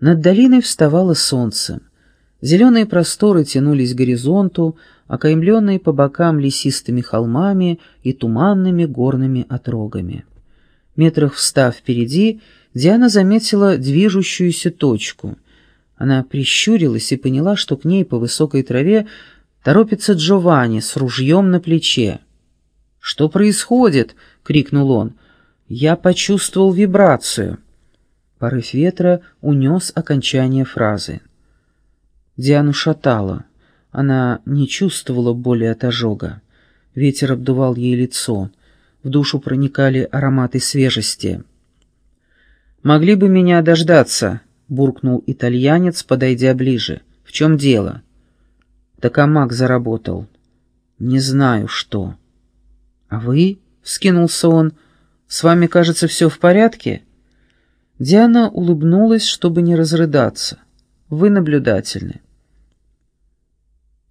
Над долиной вставало солнце. Зеленые просторы тянулись к горизонту, окаймленные по бокам лесистыми холмами и туманными горными отрогами. Метрах встав впереди, Диана заметила движущуюся точку. Она прищурилась и поняла, что к ней по высокой траве торопится Джованни с ружьем на плече. «Что происходит?» — крикнул он. «Я почувствовал вибрацию». Порыв ветра унес окончание фразы. Диану шатало. Она не чувствовала боли от ожога. Ветер обдувал ей лицо. В душу проникали ароматы свежести. «Могли бы меня дождаться», — буркнул итальянец, подойдя ближе. «В чем дело?» Токамак заработал. «Не знаю, что». «А вы?» — вскинулся он. «С вами, кажется, все в порядке?» Диана улыбнулась, чтобы не разрыдаться. «Вы наблюдательны».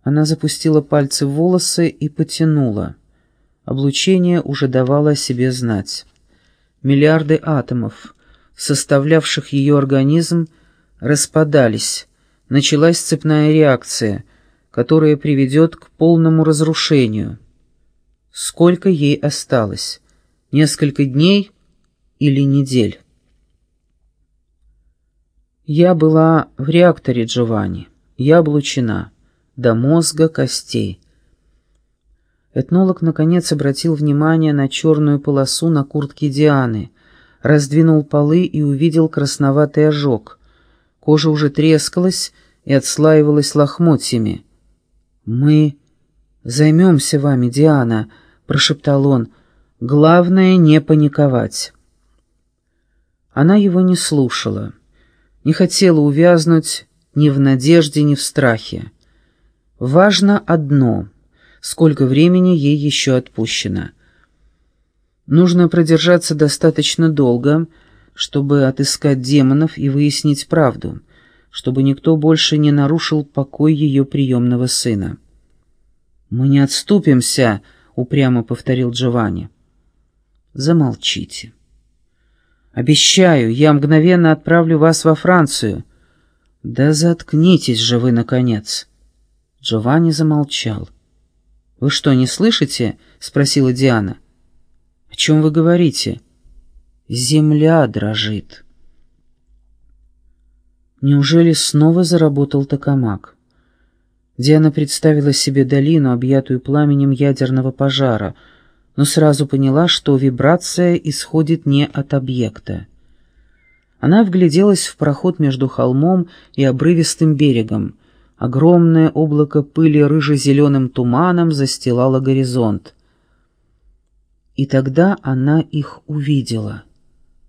Она запустила пальцы в волосы и потянула. Облучение уже давало о себе знать. Миллиарды атомов, составлявших ее организм, распадались. Началась цепная реакция, которая приведет к полному разрушению. Сколько ей осталось? Несколько дней или недель? Я была в реакторе Джованни. Я облучена. До мозга костей. Этнолог, наконец, обратил внимание на черную полосу на куртке Дианы, раздвинул полы и увидел красноватый ожог. Кожа уже трескалась и отслаивалась лохмотьями. «Мы займемся вами, Диана», — прошептал он. «Главное — не паниковать». Она его не слушала не хотела увязнуть ни в надежде, ни в страхе. Важно одно — сколько времени ей еще отпущено. Нужно продержаться достаточно долго, чтобы отыскать демонов и выяснить правду, чтобы никто больше не нарушил покой ее приемного сына. «Мы не отступимся», — упрямо повторил Джованни. «Замолчите». Обещаю, я мгновенно отправлю вас во Францию. Да заткнитесь же вы, наконец. Джованни замолчал. Вы что, не слышите? спросила Диана. О чем вы говорите? Земля дрожит. Неужели снова заработал токамак? Диана представила себе долину, объятую пламенем ядерного пожара — но сразу поняла, что вибрация исходит не от объекта. Она вгляделась в проход между холмом и обрывистым берегом. Огромное облако пыли рыже-зеленым туманом застилало горизонт. И тогда она их увидела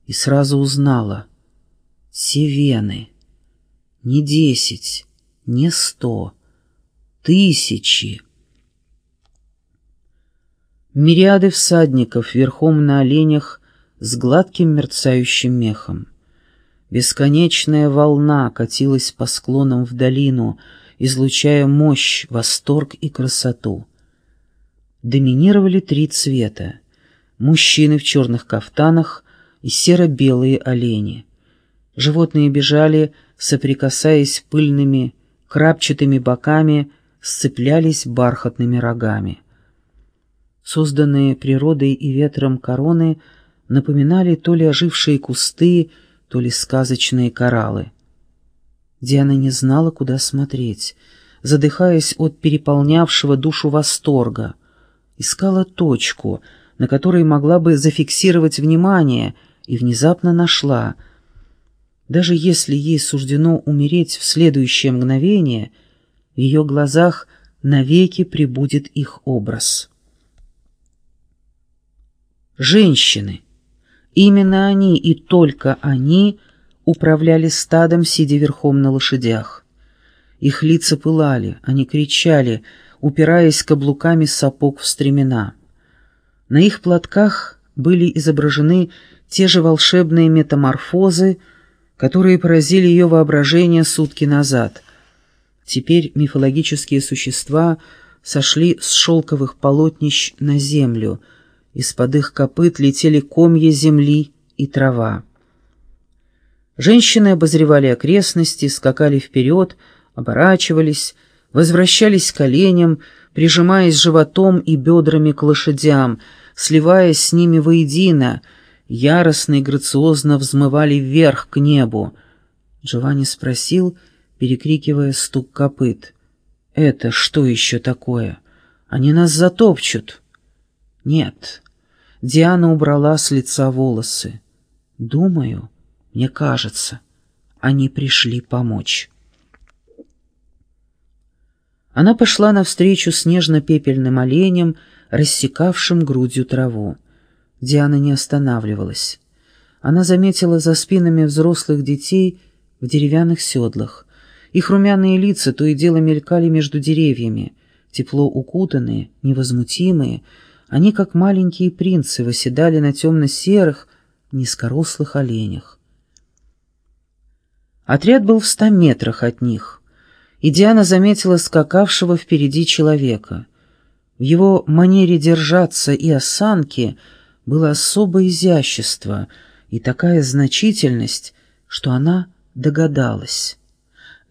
и сразу узнала. Севены. Не десять, не сто, тысячи. Мириады всадников верхом на оленях с гладким мерцающим мехом. Бесконечная волна катилась по склонам в долину, излучая мощь, восторг и красоту. Доминировали три цвета — мужчины в черных кафтанах и серо-белые олени. Животные бежали, соприкасаясь пыльными, крапчатыми боками, сцеплялись бархатными рогами. Созданные природой и ветром короны напоминали то ли ожившие кусты, то ли сказочные кораллы. Диана не знала, куда смотреть, задыхаясь от переполнявшего душу восторга. Искала точку, на которой могла бы зафиксировать внимание, и внезапно нашла. Даже если ей суждено умереть в следующее мгновение, в ее глазах навеки прибудет их образ. Женщины. Именно они и только они управляли стадом, сидя верхом на лошадях. Их лица пылали, они кричали, упираясь каблуками сапог в стремена. На их платках были изображены те же волшебные метаморфозы, которые поразили ее воображение сутки назад. Теперь мифологические существа сошли с шелковых полотнищ на землю — из-под их копыт летели комья земли и трава. Женщины обозревали окрестности, скакали вперед, оборачивались, возвращались к оленям, прижимаясь животом и бедрами к лошадям, сливаясь с ними воедино, яростно и грациозно взмывали вверх к небу. Джованни спросил, перекрикивая стук копыт. «Это что еще такое? Они нас затопчут!» «Нет». Диана убрала с лица волосы. «Думаю, мне кажется, они пришли помочь». Она пошла навстречу снежно-пепельным оленям, рассекавшим грудью траву. Диана не останавливалась. Она заметила за спинами взрослых детей в деревянных седлах. Их румяные лица то и дело мелькали между деревьями, тепло укутанные, невозмутимые. Они, как маленькие принцы, восседали на темно-серых, низкорослых оленях. Отряд был в ста метрах от них, и Диана заметила скакавшего впереди человека. В его манере держаться и осанке было особое изящество и такая значительность, что она догадалась.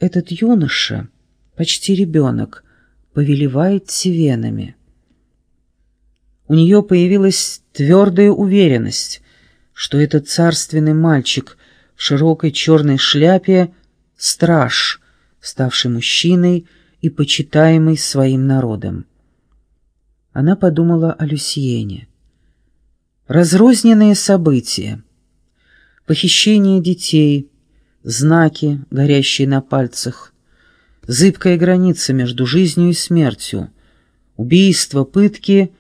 Этот юноша, почти ребенок, повелевает сивенами. У нее появилась твердая уверенность, что этот царственный мальчик в широкой черной шляпе — страж, ставший мужчиной и почитаемый своим народом. Она подумала о Люсьене. Разрозненные события. Похищение детей, знаки, горящие на пальцах, зыбкая граница между жизнью и смертью, убийства, пытки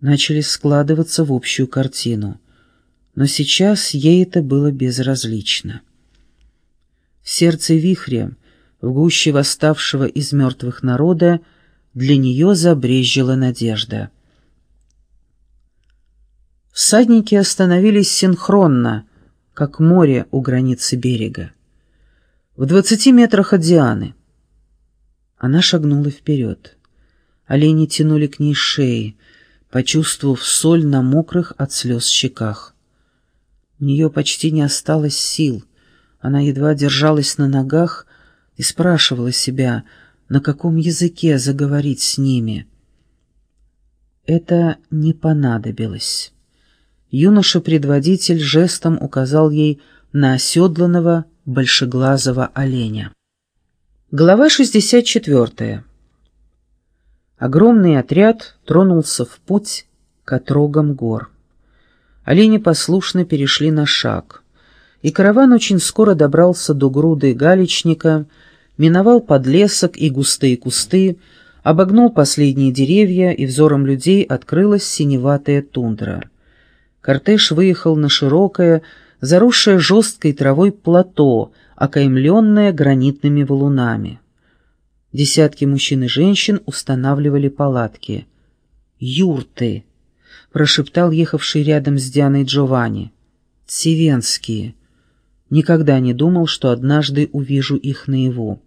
начали складываться в общую картину. Но сейчас ей это было безразлично. В сердце вихря, в гуще восставшего из мертвых народа, для нее забрезжила надежда — Всадники остановились синхронно, как море у границы берега. В двадцати метрах от Дианы. Она шагнула вперед. Олени тянули к ней шеи, почувствовав соль на мокрых от слез щеках. У нее почти не осталось сил. Она едва держалась на ногах и спрашивала себя, на каком языке заговорить с ними. Это не понадобилось. Юноша-предводитель жестом указал ей на оседланного большеглазого оленя. Глава 64. Огромный отряд тронулся в путь к отрогам гор. Олени послушно перешли на шаг, и караван очень скоро добрался до груды галечника, миновал подлесок и густые кусты, обогнул последние деревья, и взором людей открылась синеватая тундра — Кортеж выехал на широкое, заросшее жесткой травой плато, окаймленное гранитными валунами. Десятки мужчин и женщин устанавливали палатки. «Юрты!» — прошептал ехавший рядом с Дианой Джованни. «Цивенские!» Никогда не думал, что однажды увижу их наяву.